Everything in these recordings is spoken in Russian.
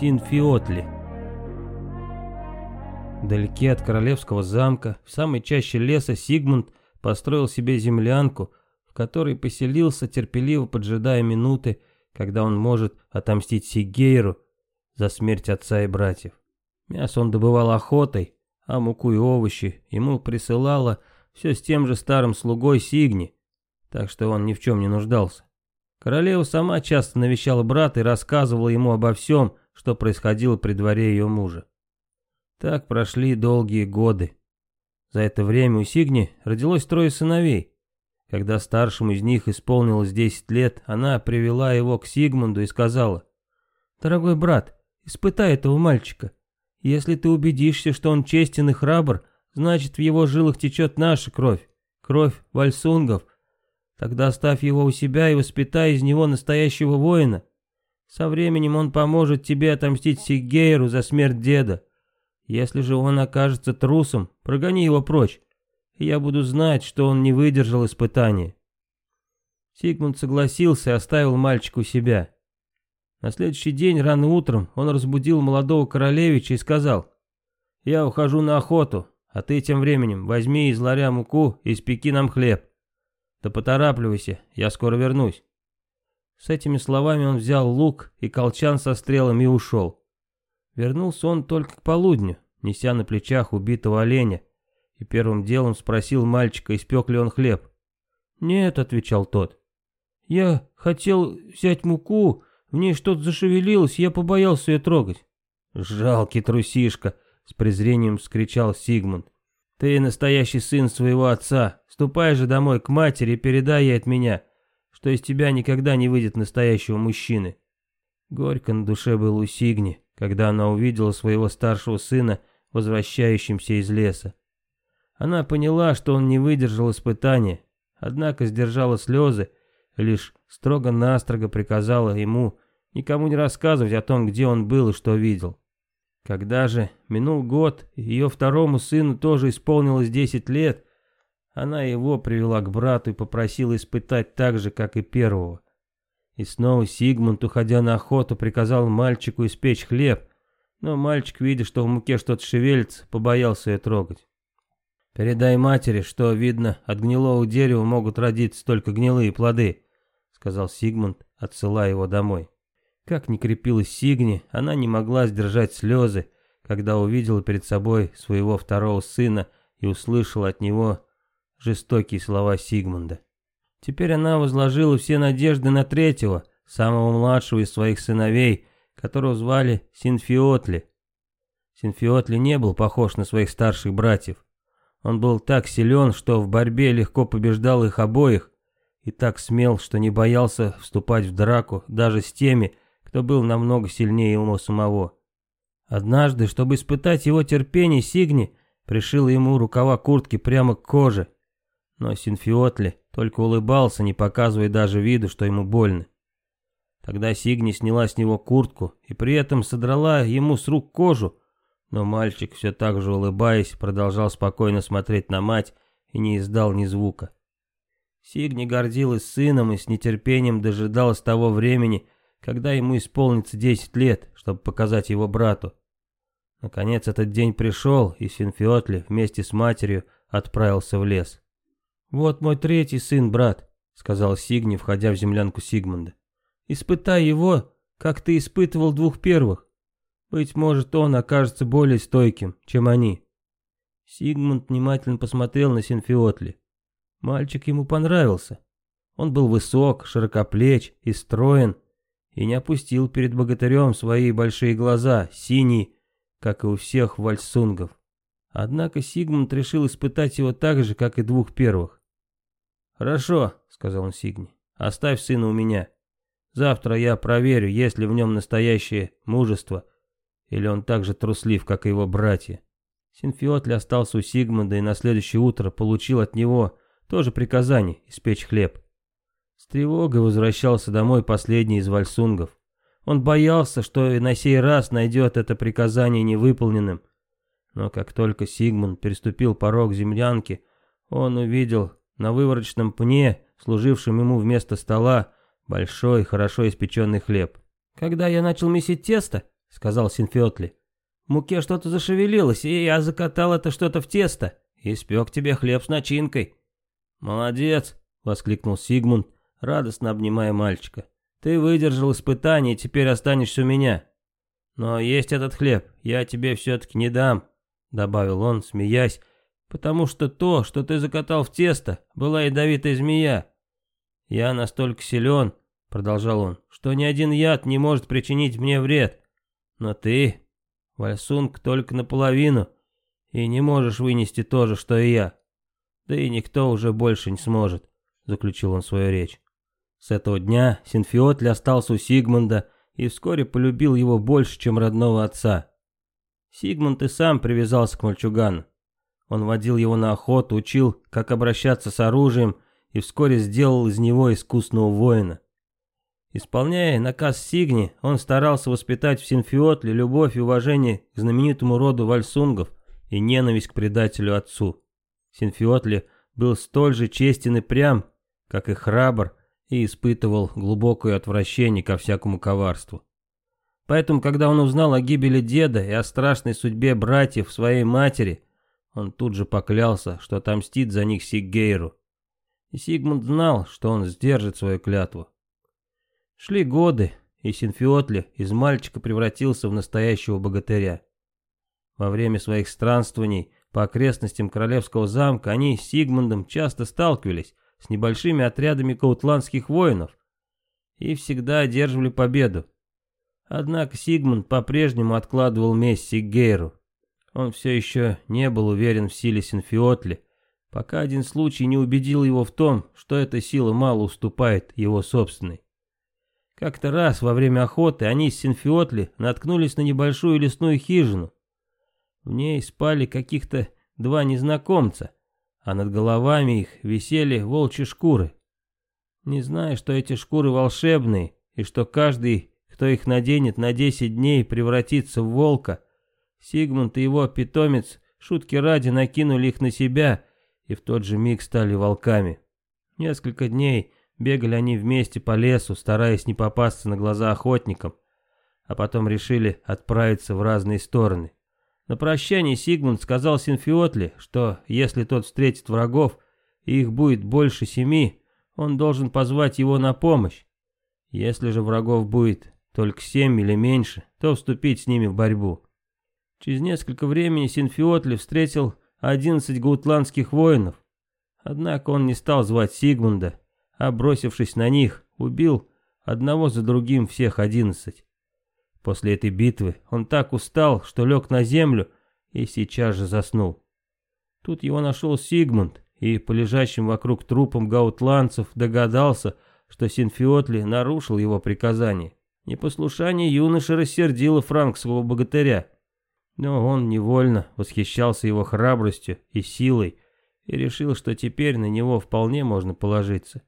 Синфиотли. Вдалеке от королевского замка, в самой чаще леса, Сигмунд построил себе землянку, в которой поселился, терпеливо поджидая минуты, когда он может отомстить Сигейру за смерть отца и братьев. Мясо он добывал охотой, а муку и овощи ему присылала все с тем же старым слугой Сигни, так что он ни в чем не нуждался. Королева сама часто навещала брата и рассказывала ему обо всем, что происходило при дворе ее мужа. Так прошли долгие годы. За это время у Сигни родилось трое сыновей. Когда старшему из них исполнилось 10 лет, она привела его к Сигмунду и сказала, «Дорогой брат, испытай этого мальчика. Если ты убедишься, что он честен и храбр, значит в его жилах течет наша кровь, кровь вальсунгов. Тогда оставь его у себя и воспитай из него настоящего воина. Со временем он поможет тебе отомстить Сигейру за смерть деда. Если же он окажется трусом, прогони его прочь, и я буду знать, что он не выдержал испытания. Сигмунд согласился и оставил мальчика у себя. На следующий день рано утром он разбудил молодого королевича и сказал, «Я ухожу на охоту, а ты тем временем возьми из ларя муку и испеки нам хлеб. Да поторапливайся, я скоро вернусь». С этими словами он взял лук и колчан со стрелами и ушел. Вернулся он только к полудню, неся на плечах убитого оленя, и первым делом спросил мальчика, испек ли он хлеб. «Нет», — отвечал тот, — «я хотел взять муку, в ней что-то зашевелилось, я побоялся ее трогать. «Жалкий трусишка!» — с презрением вскричал Сигмунд. «Ты настоящий сын своего отца. Ступай же домой к матери и передай ей от меня, что из тебя никогда не выйдет настоящего мужчины». Горько на душе был у Сигни, когда она увидела своего старшего сына, возвращающимся из леса. Она поняла, что он не выдержал испытания, однако сдержала слезы лишь строго-настрого приказала ему никому не рассказывать о том, где он был и что видел. Когда же минул год, ее второму сыну тоже исполнилось 10 лет, она его привела к брату и попросила испытать так же, как и первого. И снова Сигмунд, уходя на охоту, приказал мальчику испечь хлеб, но мальчик, видя, что в муке что-то шевелится, побоялся ее трогать. «Передай матери, что, видно, от гнилого дерева могут родиться только гнилые плоды», сказал Сигмунд, отсылая его домой. Как ни крепилась Сигни, она не могла сдержать слезы, когда увидела перед собой своего второго сына и услышала от него жестокие слова Сигмунда. Теперь она возложила все надежды на третьего, самого младшего из своих сыновей, которого звали Синфиотли. Синфиотли не был похож на своих старших братьев. Он был так силен, что в борьбе легко побеждал их обоих, и так смел, что не боялся вступать в драку даже с теми, кто был намного сильнее его самого. Однажды, чтобы испытать его терпение, Сигни пришил ему рукава куртки прямо к коже. Но Синфиотли только улыбался, не показывая даже виду, что ему больно. Тогда Сигни сняла с него куртку и при этом содрала ему с рук кожу, но мальчик, все так же улыбаясь, продолжал спокойно смотреть на мать и не издал ни звука. Сигни гордилась сыном и с нетерпением дожидалась того времени, когда ему исполнится 10 лет, чтобы показать его брату. Наконец этот день пришел, и Синфиотли вместе с матерью отправился в лес. «Вот мой третий сын, брат», — сказал Сигни, входя в землянку Сигмунда. «Испытай его, как ты испытывал двух первых. Быть может, он окажется более стойким, чем они». Сигмунд внимательно посмотрел на Синфиотли. Мальчик ему понравился. Он был высок, широкоплеч и строен, и не опустил перед богатырем свои большие глаза, синие, как и у всех вальсунгов. Однако Сигмунд решил испытать его так же, как и двух первых. «Хорошо», — сказал он Сигни, — «оставь сына у меня. Завтра я проверю, есть ли в нем настоящее мужество, или он так же труслив, как и его братья». Синфиотли остался у Сигмунда и на следующее утро получил от него тоже приказание испечь хлеб. С тревогой возвращался домой последний из вальсунгов. Он боялся, что и на сей раз найдет это приказание невыполненным. Но как только Сигмунд переступил порог землянки, он увидел на выворочном пне, служившем ему вместо стола, большой, хорошо испеченный хлеб. «Когда я начал месить тесто», — сказал Синфиотли. В муке что-то зашевелилось, и я закатал это что-то в тесто и спек тебе хлеб с начинкой. Молодец, воскликнул Сигмунд, радостно обнимая мальчика. Ты выдержал испытание и теперь останешься у меня. Но есть этот хлеб я тебе все-таки не дам, добавил он, смеясь, потому что то, что ты закатал в тесто, была ядовитая змея. Я настолько силен, продолжал он, что ни один яд не может причинить мне вред. Но ты, Вальсунг, только наполовину, и не можешь вынести то же, что и я. Да и никто уже больше не сможет, заключил он свою речь. С этого дня Синфиотли остался у Сигмунда и вскоре полюбил его больше, чем родного отца. Сигмунд и сам привязался к мальчугану. Он водил его на охоту, учил, как обращаться с оружием, и вскоре сделал из него искусного воина. Исполняя наказ Сигни, он старался воспитать в Синфиотле любовь и уважение к знаменитому роду вальсунгов и ненависть к предателю отцу. Синфиотли был столь же честен и прям, как и храбр, и испытывал глубокое отвращение ко всякому коварству. Поэтому, когда он узнал о гибели деда и о страшной судьбе братьев своей матери, он тут же поклялся, что отомстит за них Сиггейру. И Сигмунд знал, что он сдержит свою клятву. Шли годы, и Синфиотли из мальчика превратился в настоящего богатыря. Во время своих странствований по окрестностям королевского замка они с Сигмундом часто сталкивались с небольшими отрядами каутландских воинов и всегда одерживали победу. Однако Сигмунд по-прежнему откладывал месть Сиггейру. Он все еще не был уверен в силе Синфиотли, пока один случай не убедил его в том, что эта сила мало уступает его собственной. Как-то раз во время охоты они с Синфиотли наткнулись на небольшую лесную хижину. В ней спали каких-то два незнакомца, а над головами их висели волчьи шкуры. Не зная, что эти шкуры волшебные, и что каждый, кто их наденет на 10 дней, превратится в волка, Сигмунд и его питомец шутки ради накинули их на себя и в тот же миг стали волками. Несколько дней бегали они вместе по лесу, стараясь не попасться на глаза охотникам, а потом решили отправиться в разные стороны. На прощание Сигмунд сказал Синфиотле, что если тот встретит врагов, и их будет больше семи, он должен позвать его на помощь. Если же врагов будет только семь или меньше, то вступить с ними в борьбу. Через несколько времени Синфиотли встретил одиннадцать гаутландских воинов. Однако он не стал звать Сигмунда, а бросившись на них, убил одного за другим всех одиннадцать. После этой битвы он так устал, что лег на землю и сейчас же заснул. Тут его нашел Сигмунд, и по лежащим вокруг трупам гаутландцев догадался, что Синфиотли нарушил его приказание. Непослушание юноши рассердило франкского богатыря. Но он невольно восхищался его храбростью и силой и решил, что теперь на него вполне можно положиться.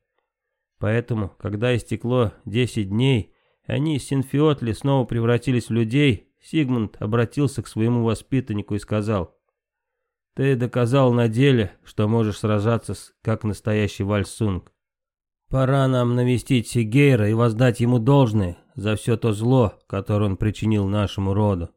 Поэтому, когда истекло 10 дней, они с Синфиотли снова превратились в людей, Сигмунд обратился к своему воспитаннику и сказал, «Ты доказал на деле, что можешь сражаться с, как настоящий вальсунг. Пора нам навестить Сигейра и воздать ему должное за все то зло, которое он причинил нашему роду».